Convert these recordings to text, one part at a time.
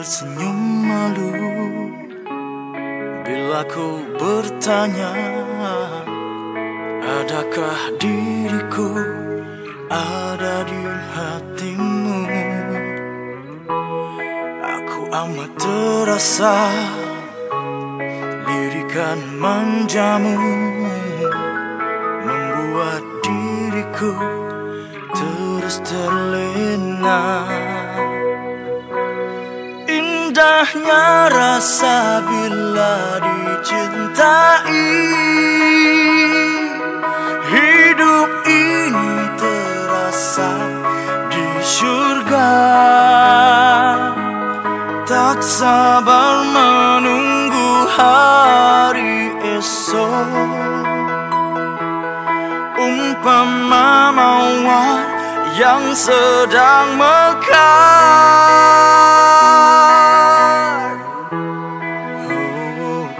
tersenyum malu. Bila ku bertanya Adakah diriku ada di hatimu? Aku amat terasa Lirikan manjamu Membuat diriku terus terlena Indahnya rasa bila dicintai. Hidup ini terasa di surga Tak sabar menunggu hari esok. Umpama mawar yang sedang mekar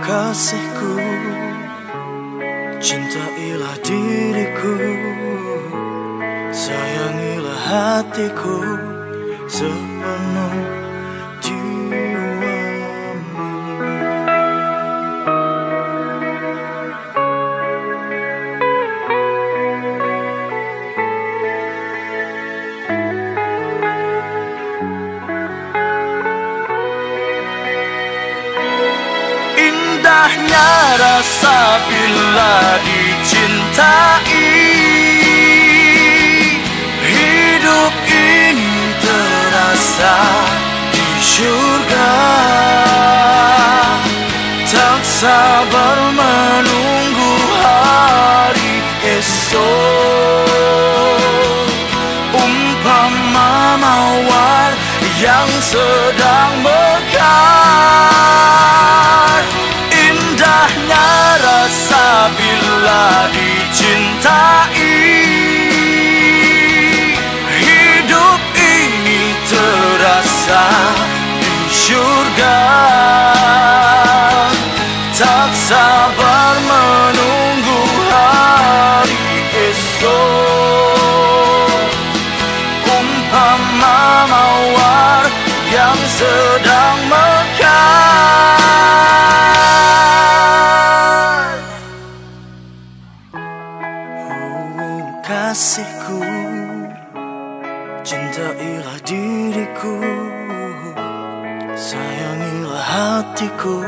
Kasihku. Cintailah diriku Sayangilah hatiku. Sepenuh Indahnya rasa bila dicintai. Hidup ini terasa di surga Tak sabar menunggu hari esok. Umpama mawar yang sedang mekar Indahnya rasa bila dicintai. Hidup ini terasa di surga Tak sabar menunggu hari esok. Umpama mawar yang sedang kasihku. Cintailah diriku. Sayangilah hatiku